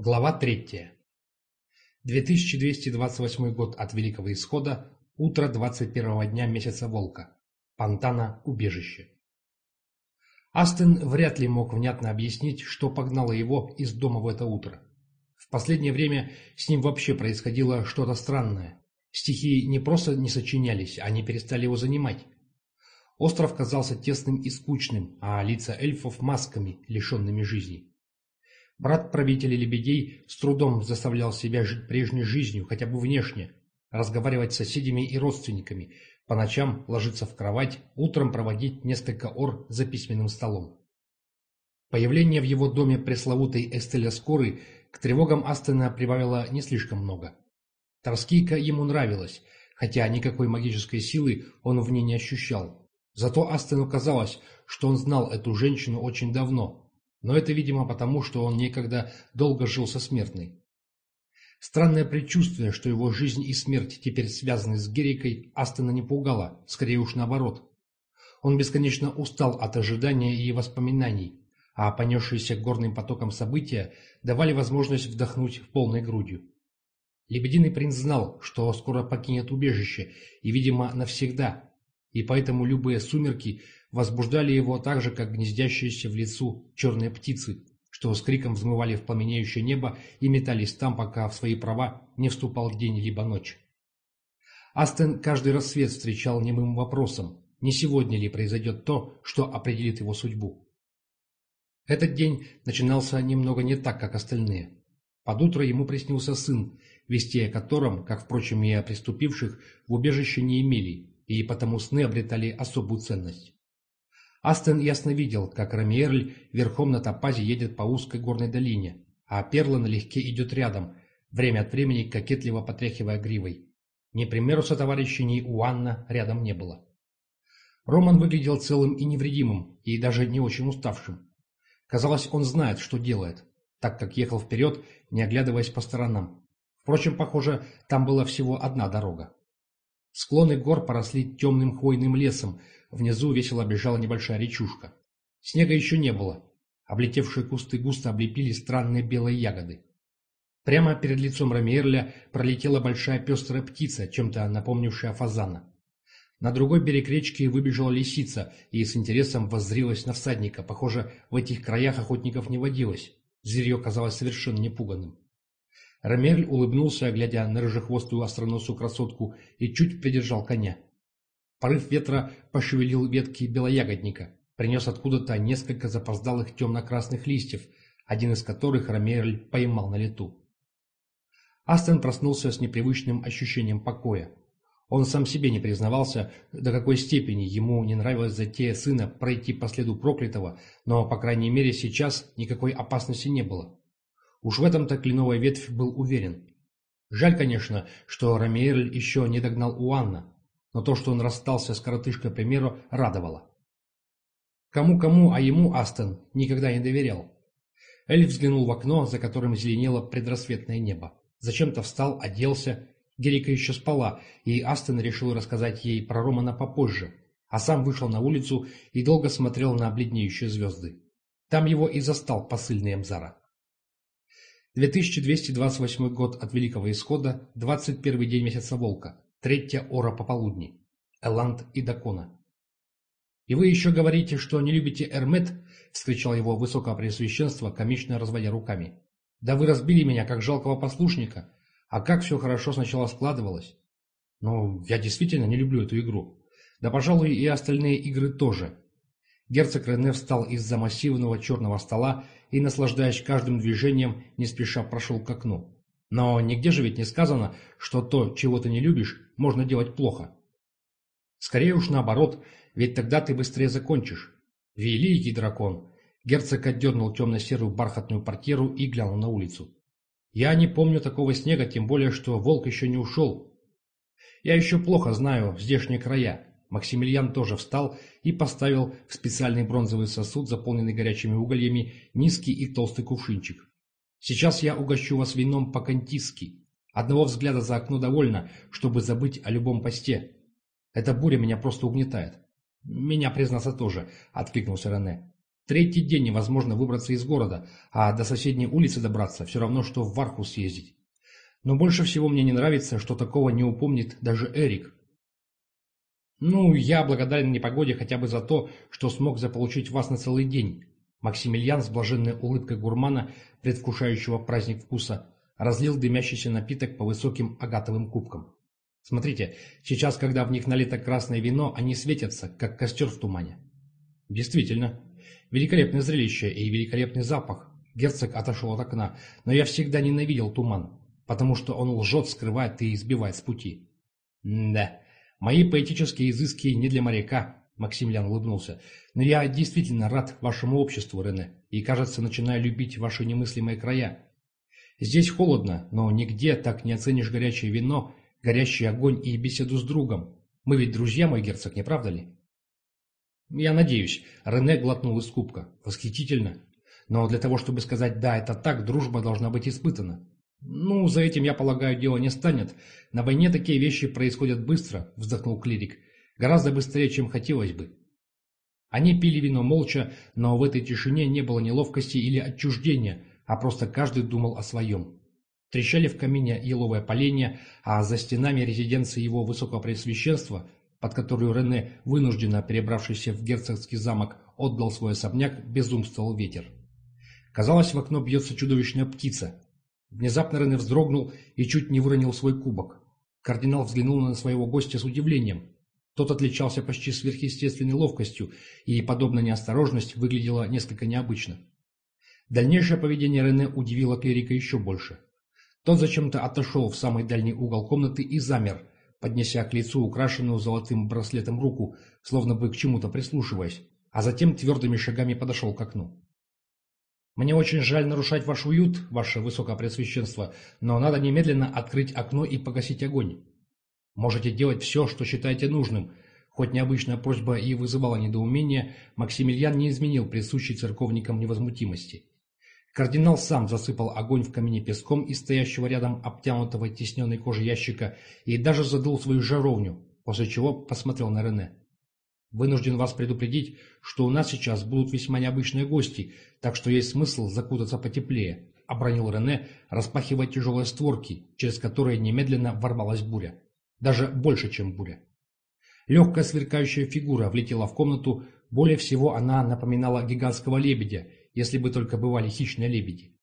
Глава 3. 2228 год от Великого Исхода, утро 21 дня месяца Волка. Пантана, убежище. Астен вряд ли мог внятно объяснить, что погнало его из дома в это утро. В последнее время с ним вообще происходило что-то странное. Стихи не просто не сочинялись, они перестали его занимать. Остров казался тесным и скучным, а лица эльфов масками, лишенными жизни. Брат правителя лебедей с трудом заставлял себя жить прежней жизнью, хотя бы внешне, разговаривать с соседями и родственниками, по ночам ложиться в кровать, утром проводить несколько ор за письменным столом. Появление в его доме пресловутой Эстеля Скоры к тревогам Астена прибавило не слишком много. Торскийка ему нравилась, хотя никакой магической силы он в ней не ощущал. Зато Астену казалось, что он знал эту женщину очень давно, но это, видимо, потому, что он некогда долго жил со смертной. Странное предчувствие, что его жизнь и смерть теперь связаны с Герикой, Астона не пугало, скорее уж наоборот. Он бесконечно устал от ожидания и воспоминаний, а понесшиеся горным потоком события давали возможность вдохнуть в полной грудью. Лебединый принц знал, что скоро покинет убежище, и, видимо, навсегда, и поэтому любые сумерки возбуждали его так же, как гнездящиеся в лицу черные птицы, что с криком взмывали в пламенеющее небо и метались там, пока в свои права не вступал день либо ночь. Астен каждый рассвет встречал немым вопросом, не сегодня ли произойдет то, что определит его судьбу. Этот день начинался немного не так, как остальные. Под утро ему приснился сын, вести о котором, как, впрочем, и о преступивших, в убежище не имели, и потому сны обретали особую ценность. Астен ясно видел, как Рамиерль верхом на топазе едет по узкой горной долине, а Перла налегке идет рядом, время от времени кокетливо потряхивая гривой. Ни примеру сотоварища, ни у Анна рядом не было. Роман выглядел целым и невредимым, и даже не очень уставшим. Казалось, он знает, что делает, так как ехал вперед, не оглядываясь по сторонам. Впрочем, похоже, там была всего одна дорога. Склоны гор поросли темным хвойным лесом, внизу весело бежала небольшая речушка. Снега еще не было. Облетевшие кусты густо облепили странные белые ягоды. Прямо перед лицом Рамиерля пролетела большая пестрая птица, чем-то напомнившая фазана. На другой берег речки выбежала лисица и с интересом воззрилась на всадника. Похоже, в этих краях охотников не водилось. Зверье казалось совершенно непуганным. Рамерль улыбнулся, глядя на рыжехвостую остроносую красотку, и чуть придержал коня. Порыв ветра пошевелил ветки белоягодника, принес откуда-то несколько запоздалых темно-красных листьев, один из которых Ромерль поймал на лету. Астен проснулся с непривычным ощущением покоя. Он сам себе не признавался, до какой степени ему не нравилась затея сына пройти по следу проклятого, но, по крайней мере, сейчас никакой опасности не было. Уж в этом-то кленовая ветвь был уверен. Жаль, конечно, что Ромеерль еще не догнал Уанна, но то, что он расстался с коротышкой примеру, радовало. Кому-кому, а ему Астон никогда не доверял. Эльф взглянул в окно, за которым зеленело предрассветное небо. Зачем-то встал, оделся. Герика еще спала, и Астон решил рассказать ей про Романа попозже, а сам вышел на улицу и долго смотрел на бледнеющие звезды. Там его и застал посыльный Эмзара. 2228 год от Великого Исхода, 21 день месяца Волка. Третья ора пополудни. Эланд и Дакона. «И вы еще говорите, что не любите Эрмет?» — вскричал его высокопреосвященство, комично разводя руками. «Да вы разбили меня, как жалкого послушника. А как все хорошо сначала складывалось?» «Ну, я действительно не люблю эту игру. Да, пожалуй, и остальные игры тоже». Герцог Рене встал из-за массивного черного стола и, наслаждаясь каждым движением, не спеша прошел к окну. Но нигде же ведь не сказано, что то, чего ты не любишь, можно делать плохо. Скорее уж наоборот, ведь тогда ты быстрее закончишь. Великий дракон! Герцог отдернул темно-серую бархатную портьеру и глянул на улицу. Я не помню такого снега, тем более, что волк еще не ушел. Я еще плохо знаю здешние края. Максимилиан тоже встал и поставил в специальный бронзовый сосуд, заполненный горячими угольями, низкий и толстый кувшинчик. Сейчас я угощу вас вином по-кантистски. Одного взгляда за окно довольно, чтобы забыть о любом посте. Эта буря меня просто угнетает. Меня, признаться, тоже, — откликнулся Рене. Третий день невозможно выбраться из города, а до соседней улицы добраться все равно, что в Варху съездить. Но больше всего мне не нравится, что такого не упомнит даже Эрик. Ну, я благодарен непогоде хотя бы за то, что смог заполучить вас на целый день. Максимилиан с блаженной улыбкой гурмана, предвкушающего праздник вкуса, разлил дымящийся напиток по высоким агатовым кубкам. Смотрите, сейчас, когда в них налито красное вино, они светятся, как костер в тумане. Действительно, великолепное зрелище и великолепный запах. Герцог отошел от окна, но я всегда ненавидел туман, потому что он лжет, скрывает и избивает с пути. Да, мои поэтические изыски не для моряка, Максимилиан улыбнулся. «Но я действительно рад вашему обществу, Рене, и, кажется, начинаю любить ваши немыслимые края. Здесь холодно, но нигде так не оценишь горячее вино, горящий огонь и беседу с другом. Мы ведь друзья, мой герцог, не правда ли?» «Я надеюсь», — Рене глотнул из кубка. «Восхитительно. Но для того, чтобы сказать «да, это так», дружба должна быть испытана. «Ну, за этим, я полагаю, дело не станет. На войне такие вещи происходят быстро», — вздохнул клирик. Гораздо быстрее, чем хотелось бы. Они пили вино молча, но в этой тишине не было неловкости или отчуждения, а просто каждый думал о своем. Трещали в камине еловое поленья, а за стенами резиденции его высокопреосвященства, под которую Рене, вынужденно перебравшийся в герцогский замок, отдал свой особняк, безумствовал ветер. Казалось, в окно бьется чудовищная птица. Внезапно Рене вздрогнул и чуть не выронил свой кубок. Кардинал взглянул на своего гостя с удивлением. Тот отличался почти сверхъестественной ловкостью, и подобная неосторожность выглядела несколько необычно. Дальнейшее поведение Рене удивило клирика еще больше. Тот зачем-то отошел в самый дальний угол комнаты и замер, поднеся к лицу украшенную золотым браслетом руку, словно бы к чему-то прислушиваясь, а затем твердыми шагами подошел к окну. «Мне очень жаль нарушать ваш уют, ваше высокопреосвященство, но надо немедленно открыть окно и погасить огонь. Можете делать все, что считаете нужным. Хоть необычная просьба и вызывала недоумение, Максимилиан не изменил присущей церковникам невозмутимости. Кардинал сам засыпал огонь в камине песком из стоящего рядом обтянутого тесненной кожи ящика и даже задул свою жаровню, после чего посмотрел на Рене. «Вынужден вас предупредить, что у нас сейчас будут весьма необычные гости, так что есть смысл закутаться потеплее», — обронил Рене, распахивая тяжелые створки, через которые немедленно ворвалась буря. Даже больше, чем буря. Легкая сверкающая фигура влетела в комнату, более всего она напоминала гигантского лебедя, если бы только бывали хищные лебеди.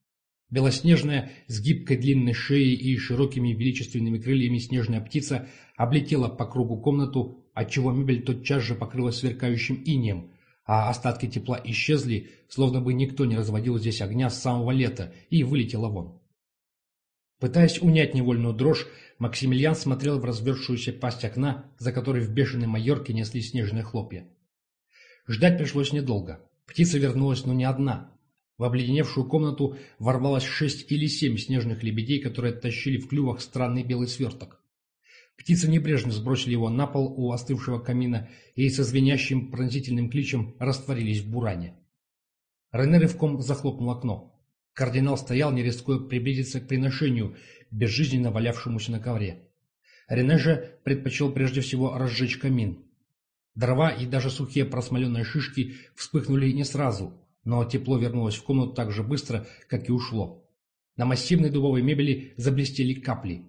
Белоснежная, с гибкой длинной шеей и широкими величественными крыльями снежная птица облетела по кругу комнату, отчего мебель тотчас же покрылась сверкающим инеем, а остатки тепла исчезли, словно бы никто не разводил здесь огня с самого лета, и вылетела вон. Пытаясь унять невольную дрожь, Максимилиан смотрел в развершуюся пасть окна, за которой в бешеной майорке несли снежные хлопья. Ждать пришлось недолго. Птица вернулась, но не одна. В обледеневшую комнату ворвалось шесть или семь снежных лебедей, которые тащили в клювах странный белый сверток. Птицы небрежно сбросили его на пол у остывшего камина и со звенящим пронзительным кличем растворились в буране. Рене рывком захлопнул окно. Кардинал стоял, не рискуя приблизиться к приношению, безжизненно валявшемуся на ковре. Рене же предпочел прежде всего разжечь камин. Дрова и даже сухие просмоленные шишки вспыхнули не сразу, но тепло вернулось в комнату так же быстро, как и ушло. На массивной дубовой мебели заблестели капли.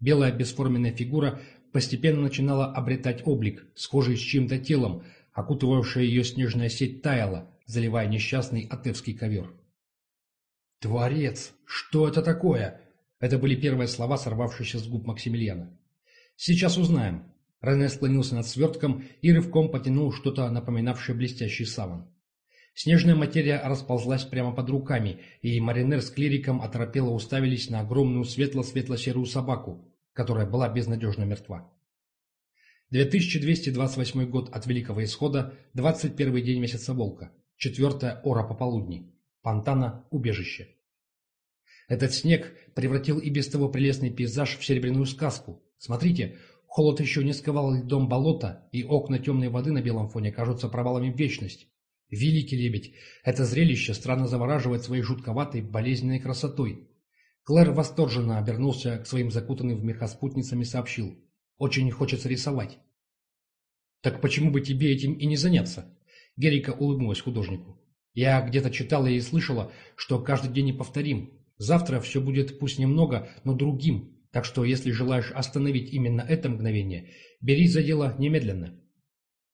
Белая бесформенная фигура постепенно начинала обретать облик, схожий с чьим-то телом, окутывавшая ее снежная сеть таяла, заливая несчастный атевский ковер. «Творец! Что это такое?» Это были первые слова, сорвавшиеся с губ Максимилиана. «Сейчас узнаем». Рене склонился над свертком и рывком потянул что-то напоминавшее блестящий саван. Снежная материя расползлась прямо под руками, и Маринер с клириком оторопело уставились на огромную светло-светло-серую собаку, которая была безнадежно мертва. 2228 год от Великого Исхода, 21 день месяца Волка, 4 ора пополудни. Пантана – убежище. Этот снег превратил и без того прелестный пейзаж в серебряную сказку. Смотрите, холод еще не сковал льдом болота, и окна темной воды на белом фоне кажутся провалами в вечность. Великий лебедь! Это зрелище странно завораживает своей жутковатой, болезненной красотой. Клэр восторженно обернулся к своим закутанным в меха спутницам и сообщил. Очень хочется рисовать. Так почему бы тебе этим и не заняться? Герика улыбнулась художнику. Я где-то читала и слышала, что каждый день неповторим. Завтра все будет пусть немного, но другим. Так что, если желаешь остановить именно это мгновение, берись за дело немедленно.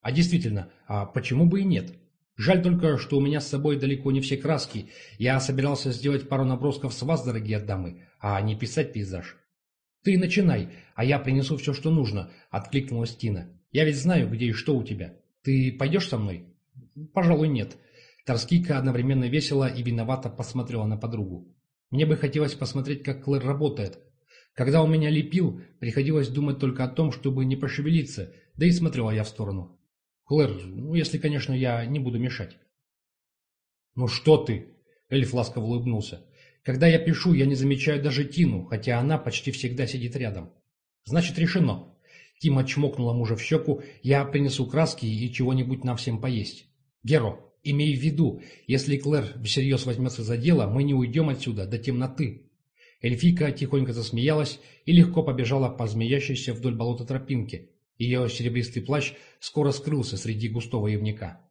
А действительно, а почему бы и нет? Жаль только, что у меня с собой далеко не все краски. Я собирался сделать пару набросков с вас, дорогие дамы, а не писать пейзаж. «Ты начинай, а я принесу все, что нужно», — откликнулась Тина. «Я ведь знаю, где и что у тебя. Ты пойдешь со мной?» «Пожалуй, нет». Торскика одновременно весело и виновато посмотрела на подругу. «Мне бы хотелось посмотреть, как Клэр работает. Когда он меня лепил, приходилось думать только о том, чтобы не пошевелиться, да и смотрела я в сторону. Клэр, ну, если, конечно, я не буду мешать». «Ну что ты?» — Эльф ласково улыбнулся. Когда я пишу, я не замечаю даже Тину, хотя она почти всегда сидит рядом. Значит, решено. Тима чмокнула мужа в щеку, я принесу краски и чего-нибудь нам всем поесть. Геро, имей в виду, если Клэр всерьез возьмется за дело, мы не уйдем отсюда до темноты. Эльфика тихонько засмеялась и легко побежала по змеящейся вдоль болота тропинки. Ее серебристый плащ скоро скрылся среди густого явника.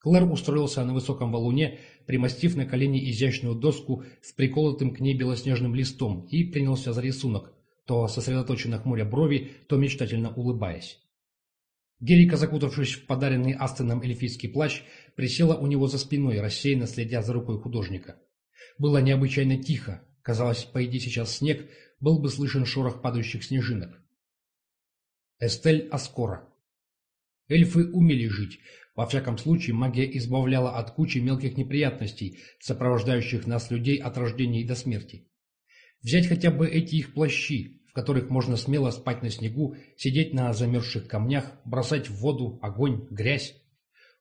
Клэр устроился на высоком валуне, примостив на колени изящную доску с приколотым к ней белоснежным листом и принялся за рисунок, то сосредоточенно хмуря брови, то мечтательно улыбаясь. Герика, закутавшись в подаренный Астеном эльфийский плащ, присела у него за спиной, рассеянно следя за рукой художника. Было необычайно тихо. Казалось, пойди сейчас снег, был бы слышен шорох падающих снежинок. Эстель Аскора Эльфы умели жить, во всяком случае, магия избавляла от кучи мелких неприятностей, сопровождающих нас людей от рождения и до смерти. Взять хотя бы эти их плащи, в которых можно смело спать на снегу, сидеть на замерзших камнях, бросать в воду огонь, грязь.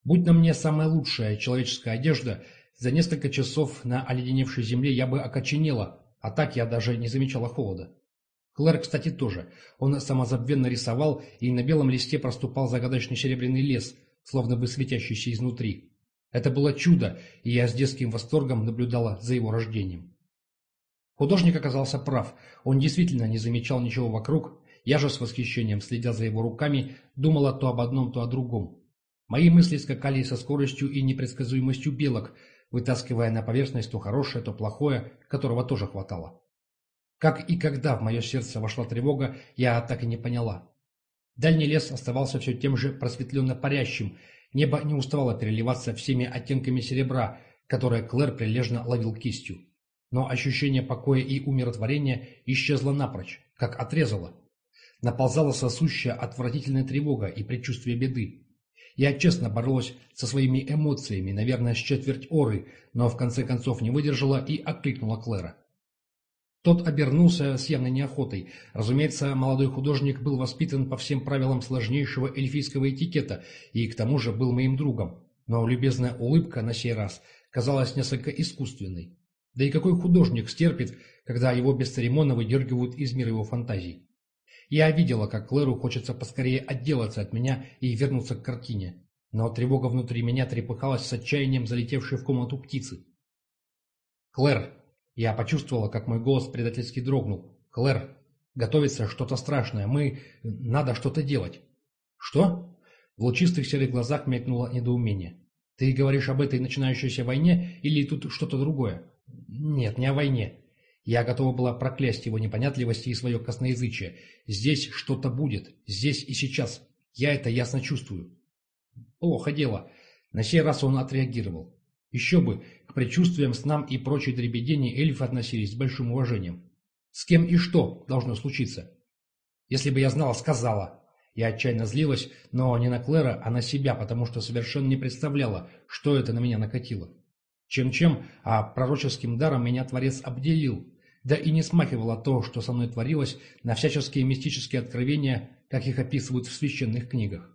Будь на мне самая лучшая человеческая одежда, за несколько часов на оледеневшей земле я бы окоченела, а так я даже не замечала холода. Клэр, кстати, тоже. Он самозабвенно рисовал, и на белом листе проступал загадочный серебряный лес, словно бы светящийся изнутри. Это было чудо, и я с детским восторгом наблюдала за его рождением. Художник оказался прав, он действительно не замечал ничего вокруг, я же с восхищением, следя за его руками, думала то об одном, то о другом. Мои мысли скакали со скоростью и непредсказуемостью белок, вытаскивая на поверхность то хорошее, то плохое, которого тоже хватало. Как и когда в мое сердце вошла тревога, я так и не поняла. Дальний лес оставался все тем же просветленно парящим, небо не уставало переливаться всеми оттенками серебра, которое Клэр прилежно ловил кистью. Но ощущение покоя и умиротворения исчезло напрочь, как отрезало. Наползала сосущая отвратительная тревога и предчувствие беды. Я честно боролась со своими эмоциями, наверное, с четверть оры, но в конце концов не выдержала и окликнула Клэра. Тот обернулся с явной неохотой. Разумеется, молодой художник был воспитан по всем правилам сложнейшего эльфийского этикета и к тому же был моим другом. Но любезная улыбка на сей раз казалась несколько искусственной. Да и какой художник стерпит, когда его бесцеремонно выдергивают из мира его фантазий? Я видела, как Клэру хочется поскорее отделаться от меня и вернуться к картине. Но тревога внутри меня трепыхалась с отчаянием залетевшей в комнату птицы. «Клэр!» Я почувствовала, как мой голос предательски дрогнул. «Клэр, готовится что-то страшное. Мы... Надо что-то делать». «Что?» В лучистых серых глазах мелькнуло недоумение. «Ты говоришь об этой начинающейся войне или тут что-то другое?» «Нет, не о войне. Я готова была проклясть его непонятливости и свое косноязычие. Здесь что-то будет. Здесь и сейчас. Я это ясно чувствую». Плохо дело. На сей раз он отреагировал. Еще бы, к предчувствиям, снам и прочей дребедени эльфы относились с большим уважением. С кем и что должно случиться? Если бы я знала, сказала. Я отчаянно злилась, но не на Клэра, а на себя, потому что совершенно не представляла, что это на меня накатило. Чем-чем, а пророческим даром меня Творец обделил, да и не смахивало то, что со мной творилось, на всяческие мистические откровения, как их описывают в священных книгах.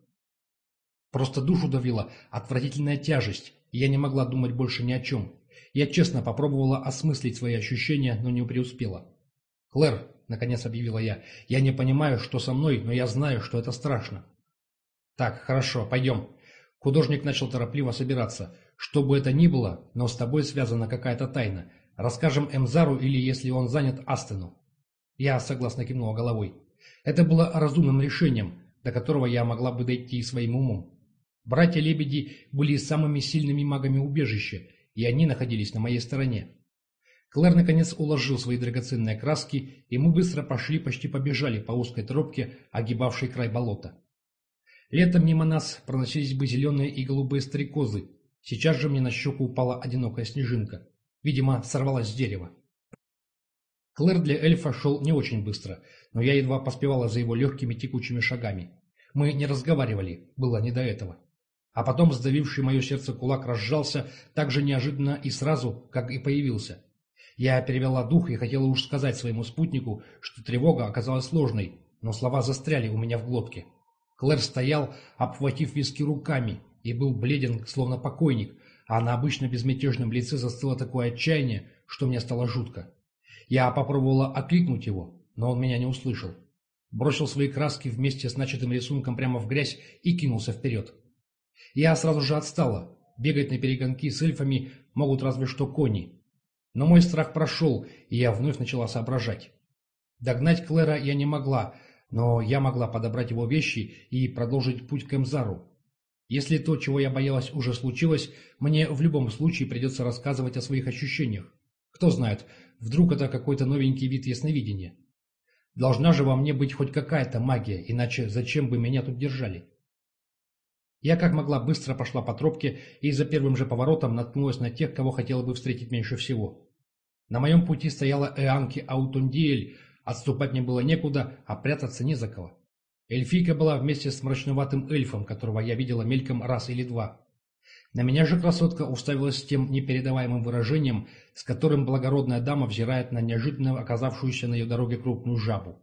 Просто душу давила отвратительная тяжесть, я не могла думать больше ни о чем. Я честно попробовала осмыслить свои ощущения, но не преуспела. «Клэр», — наконец объявила я, — «я не понимаю, что со мной, но я знаю, что это страшно». «Так, хорошо, пойдем». Художник начал торопливо собираться. «Что бы это ни было, но с тобой связана какая-то тайна. Расскажем Эмзару или, если он занят, Астену». Я согласно кивнула головой. Это было разумным решением, до которого я могла бы дойти своим умом. Братья-лебеди были самыми сильными магами убежища, и они находились на моей стороне. Клэр наконец уложил свои драгоценные краски, и мы быстро пошли, почти побежали по узкой тропке, огибавшей край болота. Летом мимо нас проносились бы зеленые и голубые стрекозы. Сейчас же мне на щеку упала одинокая снежинка. Видимо, сорвалась с дерева. Клэр для эльфа шел не очень быстро, но я едва поспевала за его легкими текучими шагами. Мы не разговаривали, было не до этого. А потом сдавивший мое сердце кулак разжался так же неожиданно и сразу, как и появился. Я перевела дух и хотела уж сказать своему спутнику, что тревога оказалась сложной, но слова застряли у меня в глотке. Клэр стоял, обхватив виски руками, и был бледен, словно покойник, а на обычно безмятежном лице застыло такое отчаяние, что мне стало жутко. Я попробовала окликнуть его, но он меня не услышал. Бросил свои краски вместе с начатым рисунком прямо в грязь и кинулся вперед. Я сразу же отстала. Бегать на перегонки с эльфами могут разве что кони. Но мой страх прошел, и я вновь начала соображать. Догнать Клэра я не могла, но я могла подобрать его вещи и продолжить путь к Эмзару. Если то, чего я боялась, уже случилось, мне в любом случае придется рассказывать о своих ощущениях. Кто знает, вдруг это какой-то новенький вид ясновидения. Должна же во мне быть хоть какая-то магия, иначе зачем бы меня тут держали? Я как могла быстро пошла по тропке и за первым же поворотом наткнулась на тех, кого хотела бы встретить меньше всего. На моем пути стояла Эанки Аутундиэль, отступать мне было некуда, а прятаться не за кого. Эльфийка была вместе с мрачноватым эльфом, которого я видела мельком раз или два. На меня же красотка уставилась с тем непередаваемым выражением, с которым благородная дама взирает на неожиданно оказавшуюся на ее дороге крупную жабу.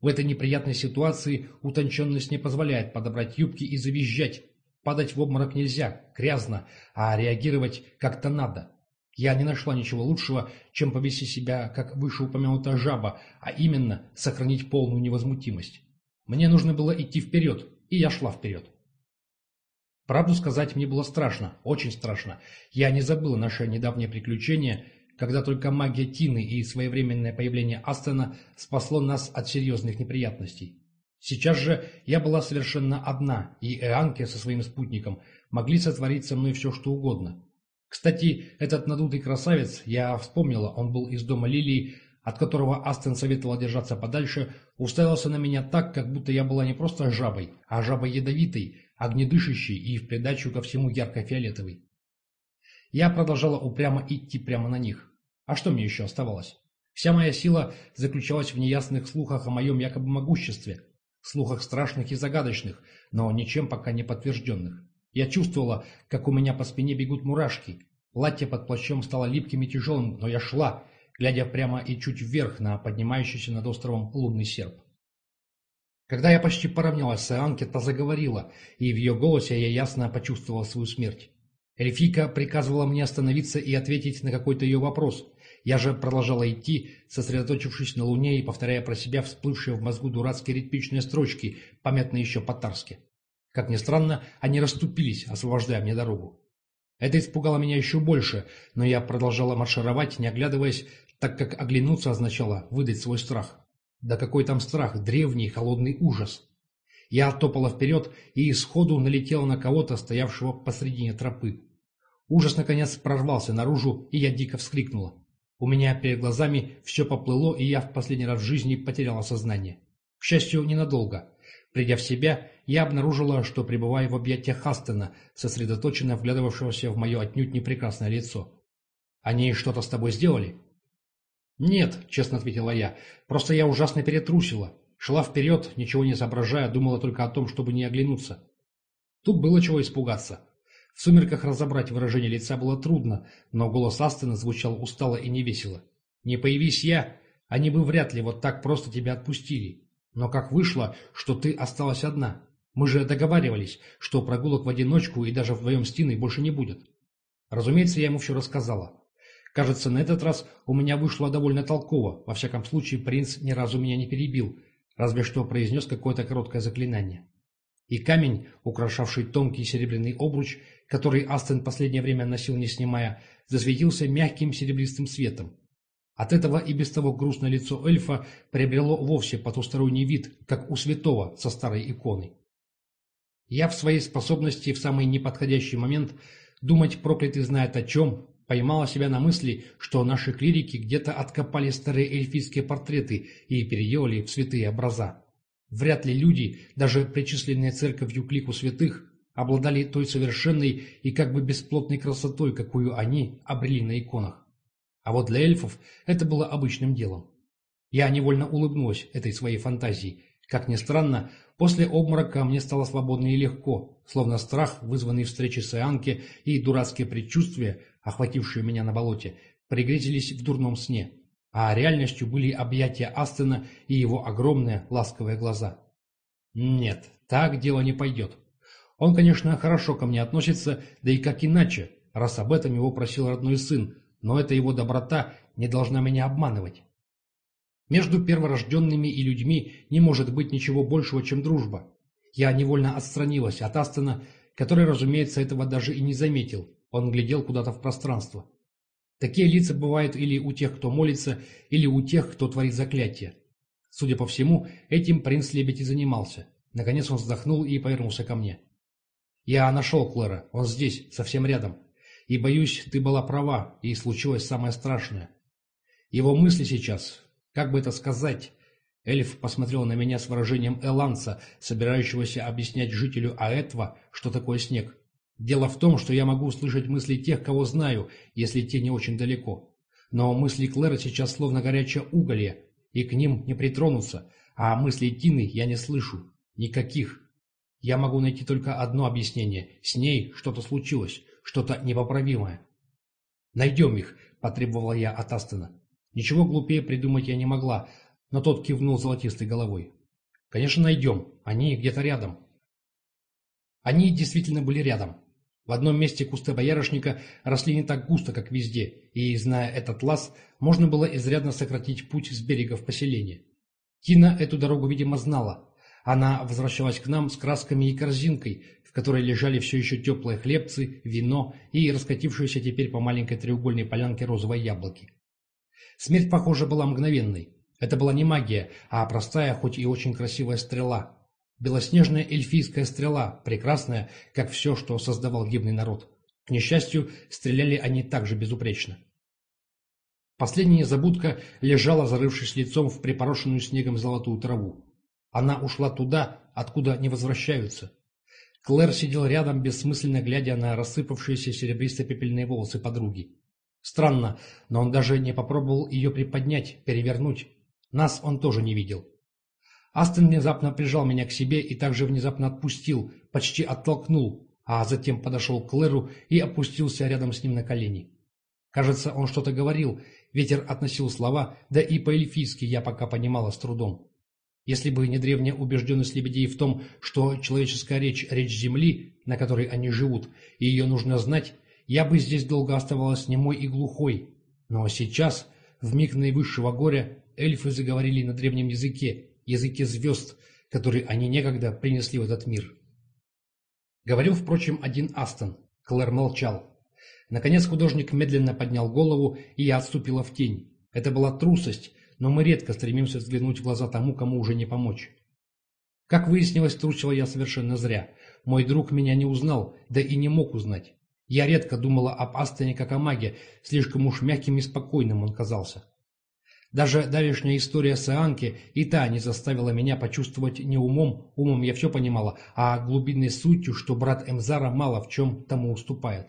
В этой неприятной ситуации утонченность не позволяет подобрать юбки и завизжать. Падать в обморок нельзя, грязно, а реагировать как-то надо. Я не нашла ничего лучшего, чем повести себя, как вышеупомянутая жаба, а именно сохранить полную невозмутимость. Мне нужно было идти вперед, и я шла вперед. Правду сказать, мне было страшно, очень страшно. Я не забыла наше недавнее приключение когда только магия Тины и своевременное появление Астена спасло нас от серьезных неприятностей. Сейчас же я была совершенно одна, и Эанке со своим спутником могли сотворить со мной все, что угодно. Кстати, этот надутый красавец, я вспомнила, он был из дома Лилии, от которого Астен советовал держаться подальше, уставился на меня так, как будто я была не просто жабой, а жабой ядовитой, огнедышащей и в придачу ко всему ярко-фиолетовой. Я продолжала упрямо идти прямо на них. А что мне еще оставалось? Вся моя сила заключалась в неясных слухах о моем якобы могуществе, слухах страшных и загадочных, но ничем пока не подтвержденных. Я чувствовала, как у меня по спине бегут мурашки. Платье под плащом стало липким и тяжелым, но я шла, глядя прямо и чуть вверх на поднимающийся над островом лунный серп. Когда я почти поравнялась с Анке, та заговорила, и в ее голосе я ясно почувствовала свою смерть. Эльфийка приказывала мне остановиться и ответить на какой-то ее вопрос. Я же продолжала идти, сосредоточившись на луне и повторяя про себя всплывшие в мозгу дурацкие ритмичные строчки, памятные еще по-тарски. Как ни странно, они расступились, освобождая мне дорогу. Это испугало меня еще больше, но я продолжала маршировать, не оглядываясь, так как оглянуться означало выдать свой страх. Да какой там страх, древний холодный ужас. Я оттопала вперед и сходу налетела на кого-то, стоявшего посредине тропы. Ужас, наконец, прорвался наружу, и я дико вскрикнула. У меня перед глазами все поплыло, и я в последний раз в жизни потеряла сознание. К счастью, ненадолго. Придя в себя, я обнаружила, что пребываю в объятиях Хастена, сосредоточенно вглядывавшегося в мое отнюдь непрекрасное лицо. «Они что-то с тобой сделали?» «Нет», — честно ответила я, — «просто я ужасно перетрусила. Шла вперед, ничего не соображая, думала только о том, чтобы не оглянуться. Тут было чего испугаться. В сумерках разобрать выражение лица было трудно, но голос Астена звучал устало и невесело. «Не появись я, они бы вряд ли вот так просто тебя отпустили. Но как вышло, что ты осталась одна? Мы же договаривались, что прогулок в одиночку и даже вдвоем с Тиной больше не будет». Разумеется, я ему все рассказала. Кажется, на этот раз у меня вышло довольно толково. Во всяком случае, принц ни разу меня не перебил, разве что произнес какое-то короткое заклинание. И камень, украшавший тонкий серебряный обруч, который Астен последнее время носил не снимая, засветился мягким серебристым светом. От этого и без того грустное лицо эльфа приобрело вовсе потусторонний вид, как у святого со старой иконой. Я в своей способности в самый неподходящий момент думать проклятый знает о чем, поймала себя на мысли, что наши клирики где-то откопали старые эльфийские портреты и переделали в святые образа. Вряд ли люди, даже причисленные церковью к лику святых, обладали той совершенной и как бы бесплотной красотой, какую они обрели на иконах. А вот для эльфов это было обычным делом. Я невольно улыбнулась этой своей фантазии. Как ни странно, после обморока мне стало свободно и легко, словно страх, вызванный встречей с Ианке, и дурацкие предчувствия, охватившие меня на болоте, пригрезились в дурном сне, а реальностью были объятия Астена и его огромные ласковые глаза. Нет, так дело не пойдет. Он, конечно, хорошо ко мне относится, да и как иначе, раз об этом его просил родной сын, но эта его доброта не должна меня обманывать. Между перворожденными и людьми не может быть ничего большего, чем дружба. Я невольно отстранилась от Астена, который, разумеется, этого даже и не заметил. Он глядел куда-то в пространство. Такие лица бывают или у тех, кто молится, или у тех, кто творит заклятие. Судя по всему, этим принц Лебедь и занимался. Наконец он вздохнул и повернулся ко мне. «Я нашел Клэра. Он здесь, совсем рядом. И, боюсь, ты была права, и случилось самое страшное. Его мысли сейчас, как бы это сказать? Эльф посмотрел на меня с выражением эланца, собирающегося объяснять жителю Аэтва, что такое снег. Дело в том, что я могу услышать мысли тех, кого знаю, если те не очень далеко. Но мысли Клэра сейчас словно горячее уголье, и к ним не притронуться, а мысли Тины я не слышу. Никаких. Я могу найти только одно объяснение. С ней что-то случилось, что-то непоправимое. «Найдем их», — потребовала я от Астона. Ничего глупее придумать я не могла, но тот кивнул золотистой головой. «Конечно, найдем. Они где-то рядом». Они действительно были рядом. В одном месте кусты боярышника росли не так густо, как везде, и, зная этот лаз, можно было изрядно сократить путь с берега в поселение. Тина эту дорогу, видимо, знала. Она возвращалась к нам с красками и корзинкой, в которой лежали все еще теплые хлебцы, вино и раскатившиеся теперь по маленькой треугольной полянке розовые яблоки. Смерть, похоже, была мгновенной. Это была не магия, а простая, хоть и очень красивая стрела. Белоснежная эльфийская стрела, прекрасная, как все, что создавал гибный народ. К несчастью, стреляли они также безупречно. Последняя забудка лежала, зарывшись лицом в припорошенную снегом золотую траву. Она ушла туда, откуда не возвращаются. Клэр сидел рядом, бессмысленно глядя на рассыпавшиеся серебристо-пепельные волосы подруги. Странно, но он даже не попробовал ее приподнять, перевернуть. Нас он тоже не видел. Астон внезапно прижал меня к себе и также внезапно отпустил, почти оттолкнул, а затем подошел к Клэру и опустился рядом с ним на колени. Кажется, он что-то говорил, ветер относил слова, да и по-эльфийски я пока понимала с трудом. Если бы не древняя убежденность лебедей в том, что человеческая речь – речь земли, на которой они живут, и ее нужно знать, я бы здесь долго оставалась немой и глухой. Но сейчас, в миг наивысшего горя, эльфы заговорили на древнем языке, языке звезд, который они некогда принесли в этот мир. Говорил, впрочем, один Астон. Клэр молчал. Наконец художник медленно поднял голову, и я отступила в тень. Это была трусость, но мы редко стремимся взглянуть в глаза тому, кому уже не помочь. Как выяснилось, трусила я совершенно зря. Мой друг меня не узнал, да и не мог узнать. Я редко думала об Астоне как о маге, слишком уж мягким и спокойным он казался. Даже давешняя история с Ианки и та не заставила меня почувствовать не умом, умом я все понимала, а глубинной сутью, что брат Эмзара мало в чем тому уступает.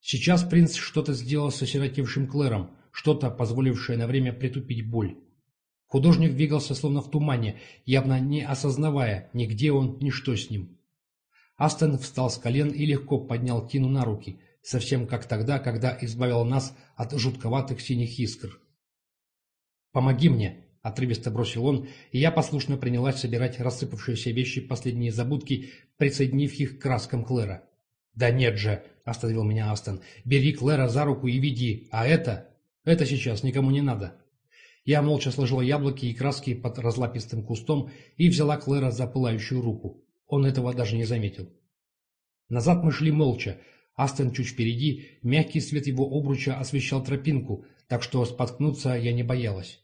Сейчас принц что-то сделал с осиротевшим Клэром, что-то, позволившее на время притупить боль. Художник двигался словно в тумане, явно не осознавая ни где он, ни что с ним. Астон встал с колен и легко поднял Тину на руки, совсем как тогда, когда избавил нас от жутковатых синих искр. «Помоги мне!» — отрывисто бросил он, и я послушно принялась собирать рассыпавшиеся вещи последние забудки, присоединив их к краскам Клэра. «Да нет же!» — остановил меня Астон. «Бери Клэра за руку и веди, а это... это сейчас никому не надо!» Я молча сложила яблоки и краски под разлапистым кустом и взяла Клэра за пылающую руку. Он этого даже не заметил. Назад мы шли молча. Астон чуть впереди, мягкий свет его обруча освещал тропинку, так что споткнуться я не боялась.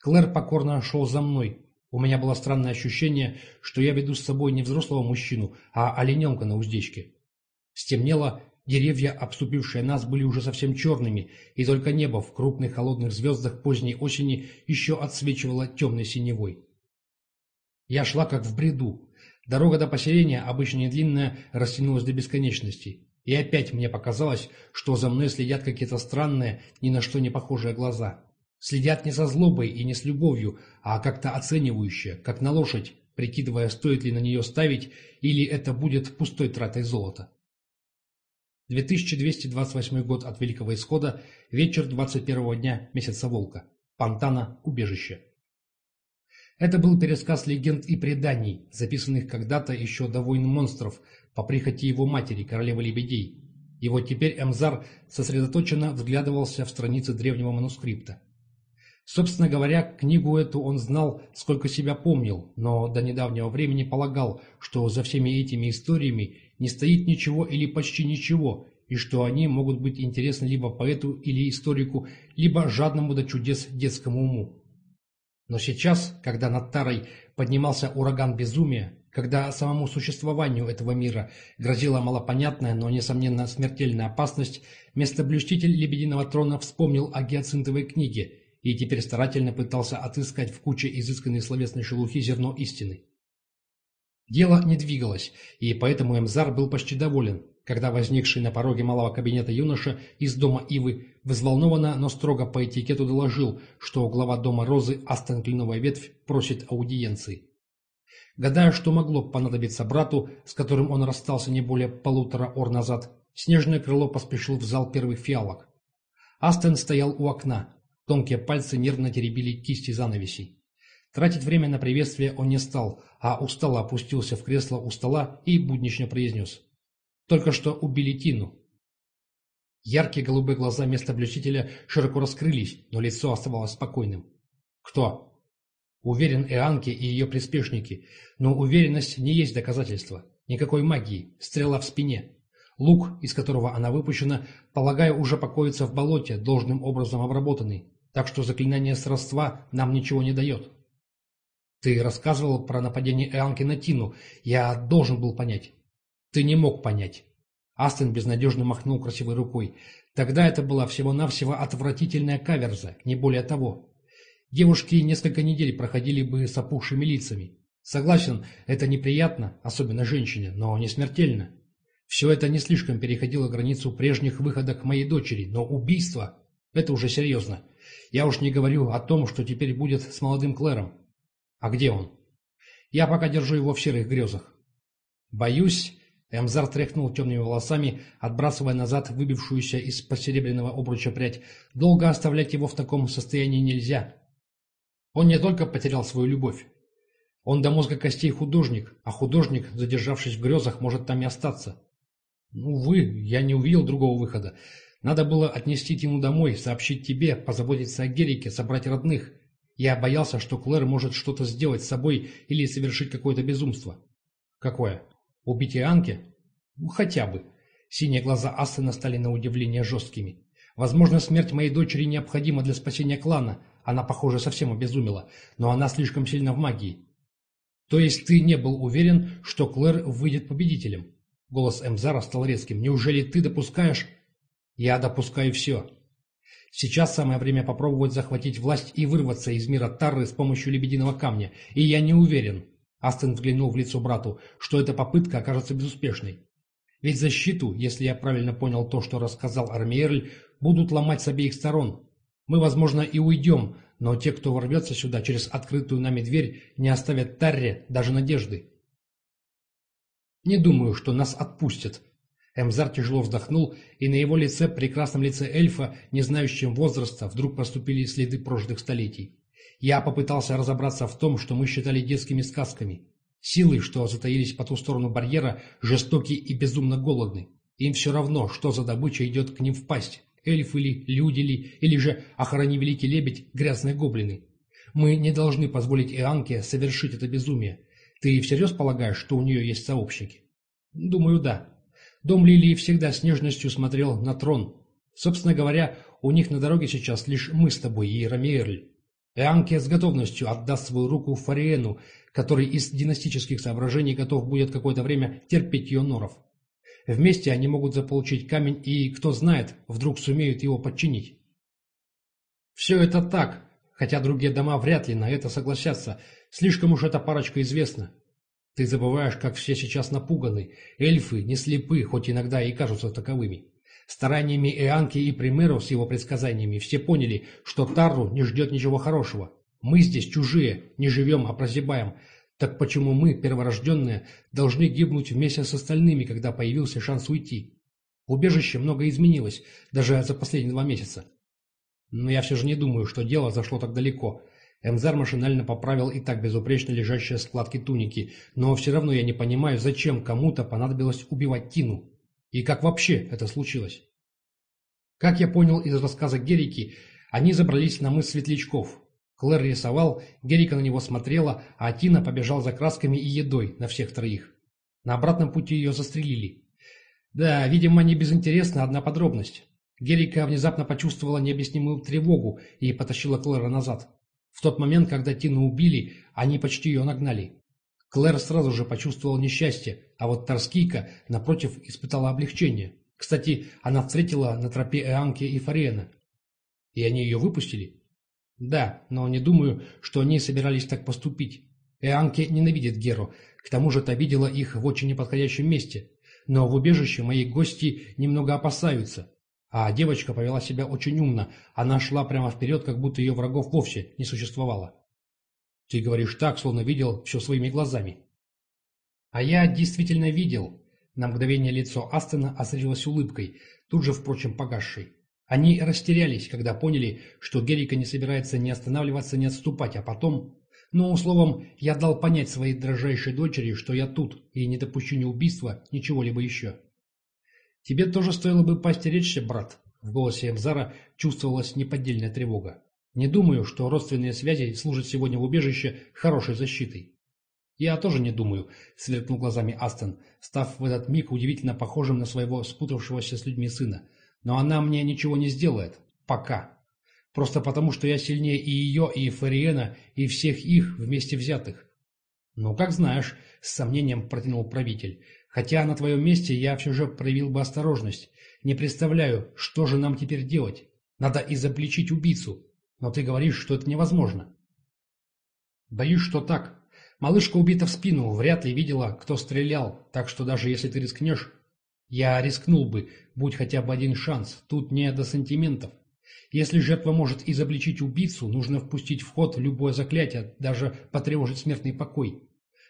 Клэр покорно шел за мной. У меня было странное ощущение, что я веду с собой не взрослого мужчину, а олененка на уздечке. Стемнело, деревья, обступившие нас, были уже совсем черными, и только небо в крупных холодных звездах поздней осени еще отсвечивало темной синевой. Я шла как в бреду. Дорога до поселения, обычно не длинная, растянулась до бесконечности. И опять мне показалось, что за мной следят какие-то странные, ни на что не похожие глаза. Следят не со злобой и не с любовью, а как-то оценивающе, как на лошадь, прикидывая, стоит ли на нее ставить, или это будет пустой тратой золота. 2228 год от Великого Исхода, вечер 21 дня месяца Волка. Пантана, убежище. Это был пересказ легенд и преданий, записанных когда-то еще до войн монстров, по прихоти его матери, королевы лебедей. И вот теперь Эмзар сосредоточенно взглядывался в страницы древнего манускрипта. Собственно говоря, книгу эту он знал, сколько себя помнил, но до недавнего времени полагал, что за всеми этими историями не стоит ничего или почти ничего, и что они могут быть интересны либо поэту или историку, либо жадному до чудес детскому уму. Но сейчас, когда над Тарой поднимался ураган безумия, когда самому существованию этого мира грозила малопонятная, но, несомненно, смертельная опасность, местоблюститель Лебединого трона вспомнил о гиацинтовой книге и теперь старательно пытался отыскать в куче изысканной словесной шелухи зерно истины. Дело не двигалось, и поэтому Эмзар был почти доволен, когда возникший на пороге малого кабинета юноша из дома Ивы взволнованно, но строго по этикету доложил, что глава дома Розы Астон Кленовая Ветвь просит аудиенции. Гадая, что могло понадобиться брату, с которым он расстался не более полутора ор назад, снежное крыло поспешил в зал первых фиалок. Астен стоял у окна. Тонкие пальцы нервно теребили кисти занавесей. Тратить время на приветствие он не стал, а устало опустился в кресло у стола и буднично произнес. «Только что убили Тину». Яркие голубые глаза местоблюстителя широко раскрылись, но лицо оставалось спокойным. «Кто?» Уверен Ианке и ее приспешники, но уверенность не есть доказательство. Никакой магии, стрела в спине. Лук, из которого она выпущена, полагаю, уже покоится в болоте, должным образом обработанный, так что заклинание сродства нам ничего не дает. Ты рассказывал про нападение Ианки на Тину, я должен был понять. Ты не мог понять. Астен безнадежно махнул красивой рукой. Тогда это была всего-навсего отвратительная каверза, не более того. Девушки несколько недель проходили бы с опухшими лицами. Согласен, это неприятно, особенно женщине, но не смертельно. Все это не слишком переходило границу прежних выходок моей дочери, но убийство – это уже серьезно. Я уж не говорю о том, что теперь будет с молодым Клэром. А где он? Я пока держу его в серых грезах. Боюсь, Эмзар тряхнул темными волосами, отбрасывая назад выбившуюся из посеребряного обруча прядь. Долго оставлять его в таком состоянии нельзя. Он не только потерял свою любовь. Он до мозга костей художник, а художник, задержавшись в грезах, может там и остаться. Ну, увы, я не увидел другого выхода. Надо было отнести ему домой, сообщить тебе, позаботиться о Герике, собрать родных. Я боялся, что Клэр может что-то сделать с собой или совершить какое-то безумство. Какое? Убить Ианки? Ну, хотя бы. Синие глаза Ассена стали на удивление жесткими. Возможно, смерть моей дочери необходима для спасения клана, она, похоже, совсем обезумела, но она слишком сильна в магии. То есть ты не был уверен, что Клэр выйдет победителем? Голос Эмзара стал резким. Неужели ты допускаешь... Я допускаю все. Сейчас самое время попробовать захватить власть и вырваться из мира Тарры с помощью лебединого камня. И я не уверен, Астен взглянул в лицо брату, что эта попытка окажется безуспешной. Ведь защиту, если я правильно понял то, что рассказал Армиерль, будут ломать с обеих сторон. Мы, возможно, и уйдем, но те, кто ворвется сюда через открытую нами дверь, не оставят Тарре даже надежды. Не думаю, что нас отпустят. Эмзар тяжело вздохнул, и на его лице, прекрасном лице эльфа, не знающем возраста, вдруг проступили следы прожитых столетий. Я попытался разобраться в том, что мы считали детскими сказками. Силы, что затаились по ту сторону барьера, жестоки и безумно голодны. Им все равно, что за добыча идет к ним в пасть эльфы ли, люди ли, или же, охрани великий лебедь, грязные гоблины. Мы не должны позволить Ианке совершить это безумие. Ты всерьез полагаешь, что у нее есть сообщники? Думаю, да. Дом Лилии всегда с нежностью смотрел на трон. Собственно говоря, у них на дороге сейчас лишь мы с тобой и Рамиэрль. Эанке с готовностью отдаст свою руку Фариену, который из династических соображений готов будет какое-то время терпеть ее норов. Вместе они могут заполучить камень и, кто знает, вдруг сумеют его подчинить. Все это так, хотя другие дома вряд ли на это согласятся, слишком уж эта парочка известна. Ты забываешь, как все сейчас напуганы, эльфы не слепы, хоть иногда и кажутся таковыми. Стараниями Эанки и Примеров с его предсказаниями все поняли, что Тарру не ждет ничего хорошего. Мы здесь чужие, не живем, а прозябаем. Так почему мы, перворожденные, должны гибнуть вместе с остальными, когда появился шанс уйти? Убежище много изменилось, даже за последние два месяца. Но я все же не думаю, что дело зашло так далеко. Эмзар машинально поправил и так безупречно лежащие складки туники, но все равно я не понимаю, зачем кому-то понадобилось убивать Тину. И как вообще это случилось? Как я понял из рассказа Герики, они забрались на мыс Светлячков. Клэр рисовал, Герика на него смотрела, а Тина побежал за красками и едой на всех троих. На обратном пути ее застрелили. Да, видимо, не безинтересна одна подробность. Герика внезапно почувствовала необъяснимую тревогу и потащила Клэра назад. В тот момент, когда Тину убили, они почти ее нагнали. Клэр сразу же почувствовал несчастье, а вот Торскийка, напротив, испытала облегчение. Кстати, она встретила на тропе Эанки и Фариена. И они ее выпустили? Да, но не думаю, что они собирались так поступить. Эанке ненавидит Геру, к тому же та видела их в очень неподходящем месте. Но в убежище мои гости немного опасаются. А девочка повела себя очень умно, она шла прямо вперед, как будто ее врагов вовсе не существовало. Ты говоришь так, словно видел все своими глазами. А я действительно видел. На мгновение лицо Астона озарилось улыбкой, тут же, впрочем, погасшей. Они растерялись, когда поняли, что Герика не собирается ни останавливаться, ни отступать, а потом... Ну, словом, я дал понять своей дрожайшей дочери, что я тут, и не допущу ни убийства, ничего-либо еще. Тебе тоже стоило бы постеречься, брат. В голосе Эмзара чувствовалась неподдельная тревога. Не думаю, что родственные связи служат сегодня в убежище хорошей защитой. Я тоже не думаю, сверкнул глазами Астон, став в этот миг удивительно похожим на своего спутавшегося с людьми сына. Но она мне ничего не сделает. Пока. Просто потому, что я сильнее и ее, и Фариена, и всех их вместе взятых. Ну, как знаешь, с сомнением протянул правитель. Хотя на твоем месте я все же проявил бы осторожность. Не представляю, что же нам теперь делать. Надо изобличить убийцу. Но ты говоришь, что это невозможно. Боюсь, что так. Малышка убита в спину, вряд ли видела, кто стрелял, так что даже если ты рискнешь... Я рискнул бы, будь хотя бы один шанс, тут не до сантиментов. Если жертва может изобличить убийцу, нужно впустить в ход любое заклятие, даже потревожить смертный покой.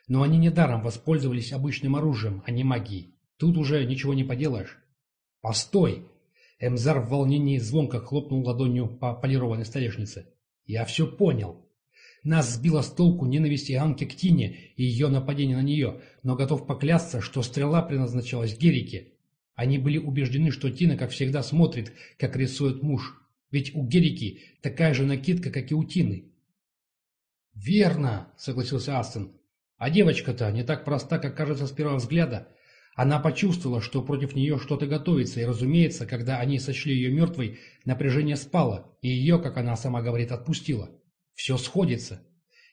Но они недаром воспользовались обычным оружием, а не магией. Тут уже ничего не поделаешь. Постой! Эмзар в волнении звонко хлопнул ладонью по полированной столешнице. «Я все понял. Нас сбила с толку ненависть Иоанки к Тине и ее нападение на нее, но готов поклясться, что стрела предназначалась Герике. Они были убеждены, что Тина, как всегда, смотрит, как рисует муж. Ведь у Герики такая же накидка, как и у Тины». «Верно», — согласился Астон. «А девочка-то не так проста, как кажется с первого взгляда. Она почувствовала, что против нее что-то готовится, и, разумеется, когда они сочли ее мертвой, напряжение спало, и ее, как она сама говорит, отпустила. Все сходится.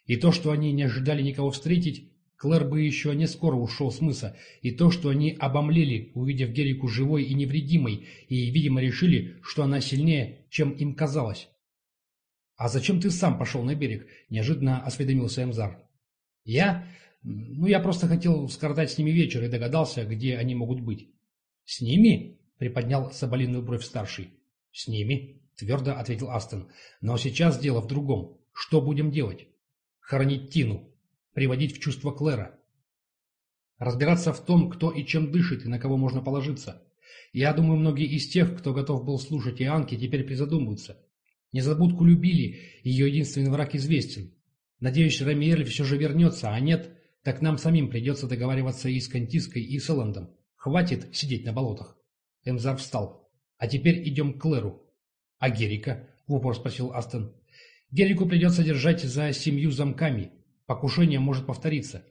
И то, что они не ожидали никого встретить, Клэр бы еще не скоро ушел с мыса, и то, что они обомлели, увидев Герику живой и невредимой, и, видимо, решили, что она сильнее, чем им казалось. «А зачем ты сам пошел на берег?» – неожиданно осведомился Эмзар. «Я? Ну, я просто хотел скоротать с ними вечер и догадался, где они могут быть. С ними? Приподнял соболиную бровь старший. С ними, твердо ответил Астон. Но сейчас дело в другом. Что будем делать? Хоронить Тину. Приводить в чувство Клэра. Разбираться в том, кто и чем дышит, и на кого можно положиться. Я думаю, многие из тех, кто готов был слушать Ианки, теперь призадумаются. Незабудку любили, ее единственный враг известен. Надеюсь, Рамиэль все же вернется, а нет, так нам самим придется договариваться и с Кантиской, и с Элландом. Хватит сидеть на болотах. Эмзар встал. А теперь идем к Клэру. А Герика? В упор спросил Астон. Герику придется держать за семью замками. Покушение может повториться.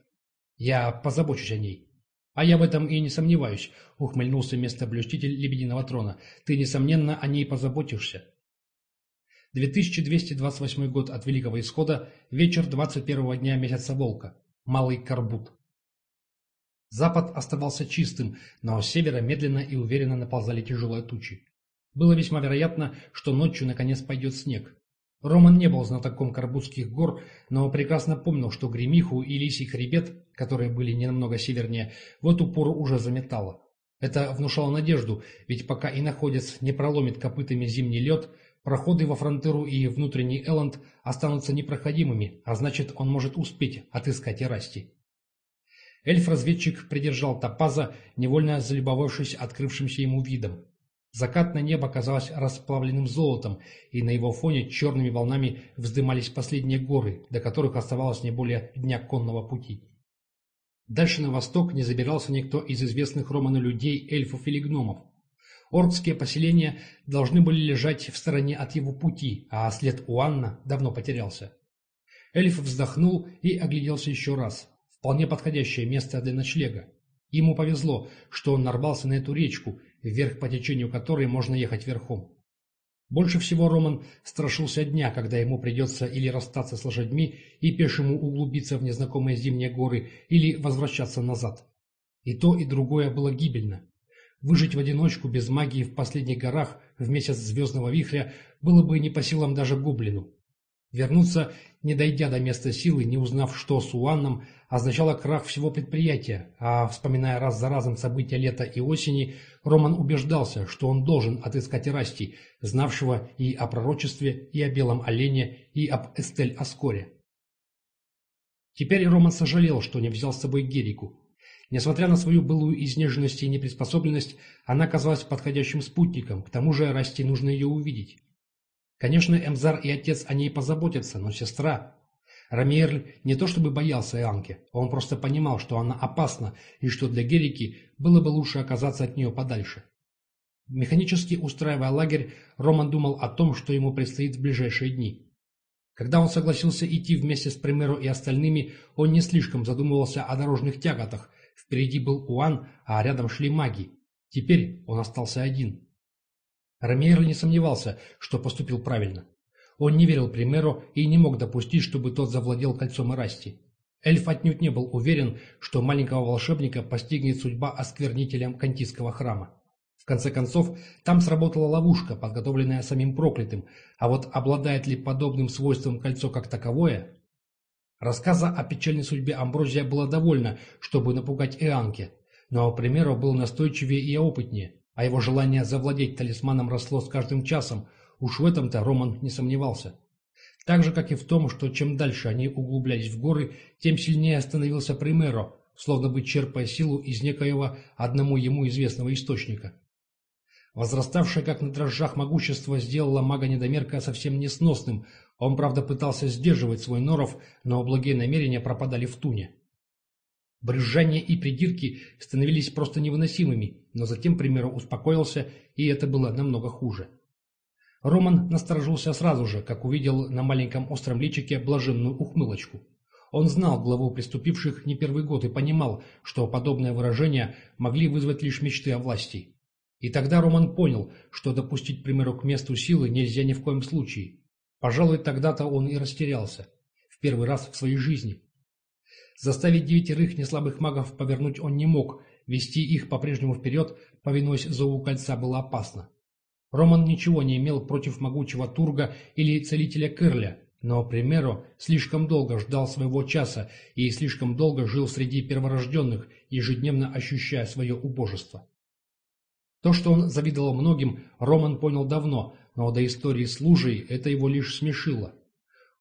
Я позабочусь о ней. А я в этом и не сомневаюсь, ухмыльнулся местоблюститель Лебединого трона. Ты, несомненно, о ней позаботишься. 2228 год от Великого Исхода, вечер 21 дня месяца Волка, Малый Карбут. Запад оставался чистым, но с севера медленно и уверенно наползали тяжелые тучи. Было весьма вероятно, что ночью наконец пойдет снег. Роман не был знатоком Карбутских гор, но прекрасно помнил, что Гремиху и Лисий хребет, которые были не севернее, в эту пору уже заметало. Это внушало надежду, ведь пока иноходец не проломит копытами зимний лед, Проходы во фронтеру и внутренний Элланд останутся непроходимыми, а значит, он может успеть отыскать Ирасти. Эльф-разведчик придержал топаза, невольно залюбовавшись открывшимся ему видом. Закатное небо казалось расплавленным золотом, и на его фоне черными волнами вздымались последние горы, до которых оставалось не более дня конного пути. Дальше на восток не забирался никто из известных Роману людей, эльфов или гномов. Ордские поселения должны были лежать в стороне от его пути, а след Уанна давно потерялся. Эльф вздохнул и огляделся еще раз. Вполне подходящее место для ночлега. Ему повезло, что он нарвался на эту речку, вверх по течению которой можно ехать верхом. Больше всего Роман страшился дня, когда ему придется или расстаться с лошадьми и пешему углубиться в незнакомые зимние горы, или возвращаться назад. И то, и другое было гибельно. Выжить в одиночку без магии в последних горах в месяц звездного вихря было бы не по силам даже гоблину. Вернуться, не дойдя до места силы, не узнав, что с Уанном, означало крах всего предприятия, а, вспоминая раз за разом события лета и осени, Роман убеждался, что он должен отыскать Ирасти, знавшего и о пророчестве, и о белом олене, и об Эстель-Аскоре. Теперь Роман сожалел, что не взял с собой Герику. Несмотря на свою былую изнеженность и неприспособленность, она казалась подходящим спутником, к тому же Расти нужно ее увидеть. Конечно, Эмзар и отец о ней позаботятся, но сестра... Рамиерль не то чтобы боялся Ианки, он просто понимал, что она опасна и что для Герики было бы лучше оказаться от нее подальше. Механически устраивая лагерь, Роман думал о том, что ему предстоит в ближайшие дни. Когда он согласился идти вместе с Примеро и остальными, он не слишком задумывался о дорожных тяготах, Впереди был Уан, а рядом шли маги. Теперь он остался один. Ромейр не сомневался, что поступил правильно. Он не верил Примеру и не мог допустить, чтобы тот завладел кольцом Ирасти. Эльф отнюдь не был уверен, что маленького волшебника постигнет судьба осквернителям Кантийского храма. В конце концов, там сработала ловушка, подготовленная самим проклятым, а вот обладает ли подобным свойством кольцо как таковое, Рассказа о печальной судьбе Амброзия было довольно, чтобы напугать Ианке, но, к примеру, был настойчивее и опытнее, а его желание завладеть талисманом росло с каждым часом, уж в этом-то Роман не сомневался. Так же, как и в том, что чем дальше они углублялись в горы, тем сильнее становился Примеро, словно бы черпая силу из некоего одному ему известного источника. Возраставшее как на дрожжах могущество сделало мага-недомерка совсем несносным, он, правда, пытался сдерживать свой норов, но благие намерения пропадали в туне. Брюзжание и придирки становились просто невыносимыми, но затем, к примеру, успокоился, и это было намного хуже. Роман насторожился сразу же, как увидел на маленьком остром личике блаженную ухмылочку. Он знал главу преступивших не первый год и понимал, что подобные выражения могли вызвать лишь мечты о власти. И тогда Роман понял, что допустить примеру к месту силы нельзя ни в коем случае. Пожалуй, тогда-то он и растерялся. В первый раз в своей жизни. Заставить девятерых неслабых магов повернуть он не мог, вести их по-прежнему вперед, повинуясь зову кольца, было опасно. Роман ничего не имел против могучего Турга или целителя Кырля, но, примеру, слишком долго ждал своего часа и слишком долго жил среди перворожденных, ежедневно ощущая свое убожество. То, что он завидовал многим, Роман понял давно, но до истории с лужей это его лишь смешило.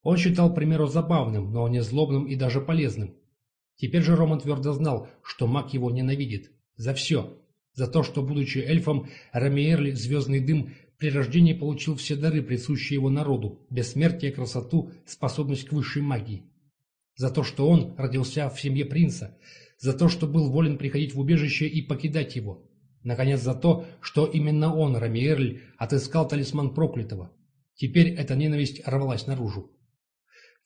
Он считал примеру забавным, но не злобным и даже полезным. Теперь же Роман твердо знал, что маг его ненавидит. За все. За то, что, будучи эльфом, Рамиерли, звездный дым, при рождении получил все дары, присущие его народу, бессмертие, красоту, способность к высшей магии. За то, что он родился в семье принца. За то, что был волен приходить в убежище и покидать его. Наконец за то, что именно он, Рамиерль, отыскал талисман проклятого. Теперь эта ненависть рвалась наружу.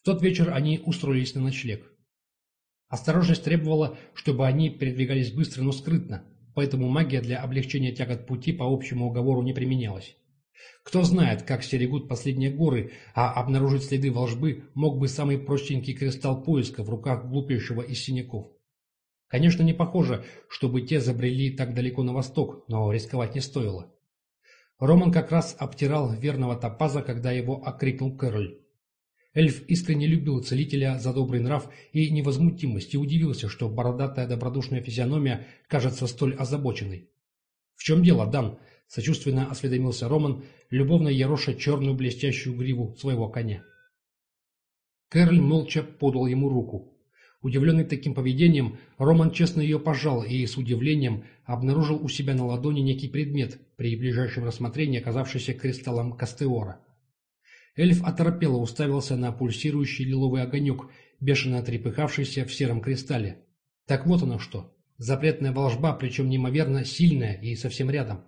В тот вечер они устроились на ночлег. Осторожность требовала, чтобы они передвигались быстро, но скрытно, поэтому магия для облегчения тягот пути по общему уговору не применялась. Кто знает, как стерегут последние горы, а обнаружить следы волжбы мог бы самый простенький кристалл поиска в руках глупейшего из синяков. Конечно, не похоже, чтобы те забрели так далеко на восток, но рисковать не стоило. Роман как раз обтирал верного топаза, когда его окрикнул Кэроль. Эльф искренне любил целителя за добрый нрав и невозмутимость и удивился, что бородатая добродушная физиономия кажется столь озабоченной. «В чем дело, Дан?» — сочувственно осведомился Роман, любовно ероша черную блестящую гриву своего коня. Кэрль молча подал ему руку. Удивленный таким поведением, Роман честно ее пожал и с удивлением обнаружил у себя на ладони некий предмет, при ближайшем рассмотрении оказавшийся кристаллом Кастеора. Эльф оторопело уставился на пульсирующий лиловый огонек, бешено трепыхавшийся в сером кристалле. Так вот оно что. Запретная волжба, причем неимоверно сильная и совсем рядом.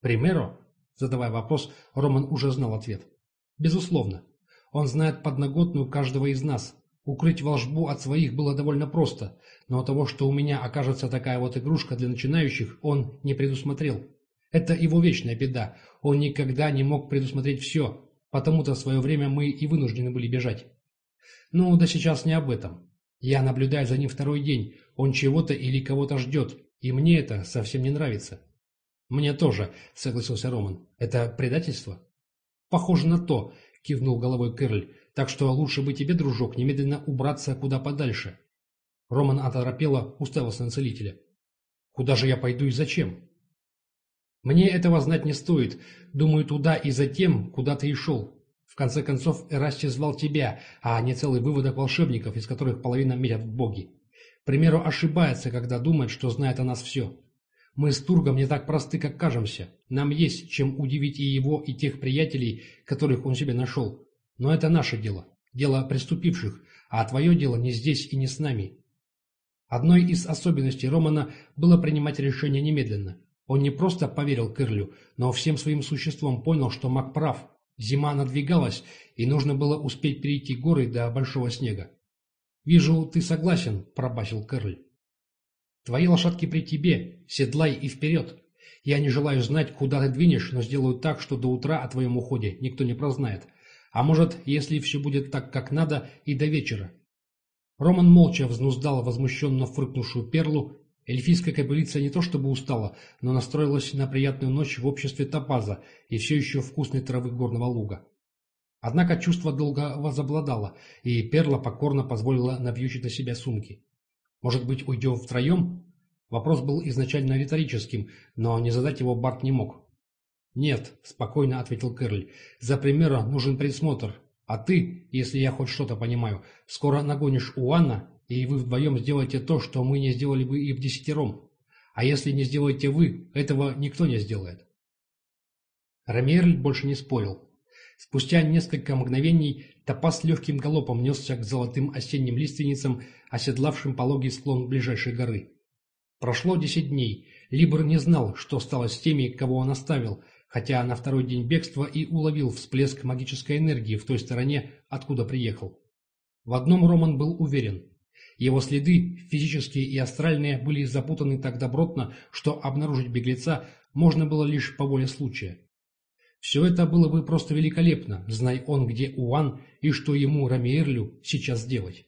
Примеру? Задавая вопрос, Роман уже знал ответ. Безусловно. Он знает подноготную каждого из нас, Укрыть волшбу от своих было довольно просто, но того, что у меня окажется такая вот игрушка для начинающих, он не предусмотрел. Это его вечная беда. Он никогда не мог предусмотреть все, потому-то в свое время мы и вынуждены были бежать. Ну, да сейчас не об этом. Я наблюдаю за ним второй день. Он чего-то или кого-то ждет, и мне это совсем не нравится. Мне тоже, согласился Роман. Это предательство? Похоже на то, кивнул головой Кэрль. Так что лучше бы тебе, дружок, немедленно убраться куда подальше. Роман оторопело уставился на целителя. Куда же я пойду и зачем? Мне этого знать не стоит. Думаю, туда и за тем, куда ты и шел. В конце концов, Эрасти звал тебя, а не целый выводок волшебников, из которых половина мерят в боги. К примеру, ошибается, когда думает, что знает о нас все. Мы с Тургом не так просты, как кажемся. Нам есть чем удивить и его, и тех приятелей, которых он себе нашел. Но это наше дело, дело преступивших, а твое дело не здесь и не с нами. Одной из особенностей Романа было принимать решение немедленно. Он не просто поверил Кырлю, но всем своим существом понял, что маг прав. Зима надвигалась, и нужно было успеть перейти горы до большого снега. «Вижу, ты согласен», — пробасил Кэрль. «Твои лошадки при тебе, седлай и вперед. Я не желаю знать, куда ты двинешь, но сделаю так, что до утра о твоем уходе никто не прознает. А может, если все будет так, как надо, и до вечера. Роман молча взнуздал возмущенно фыркнувшую перлу. Эльфийская кобылица не то чтобы устала, но настроилась на приятную ночь в обществе топаза и все еще вкусной травы горного луга. Однако чувство долго возобладало, и перла покорно позволила навьючить на себя сумки. «Может быть, уйдем втроем?» Вопрос был изначально риторическим, но не задать его Барт не мог. «Нет», — спокойно ответил Кэрли, — «за примера нужен присмотр. А ты, если я хоть что-то понимаю, скоро нагонишь Уанна, и вы вдвоем сделаете то, что мы не сделали бы и в десятером. А если не сделаете вы, этого никто не сделает». Рамиерль больше не спорил. Спустя несколько мгновений топаз легким галопом несся к золотым осенним лиственницам, оседлавшим пологий склон ближайшей горы. Прошло десять дней. Либр не знал, что стало с теми, кого он оставил, хотя на второй день бегства и уловил всплеск магической энергии в той стороне, откуда приехал. В одном Роман был уверен. Его следы, физические и астральные, были запутаны так добротно, что обнаружить беглеца можно было лишь по воле случая. Все это было бы просто великолепно, знай он, где Уан и что ему, Рамиерлю, сейчас делать.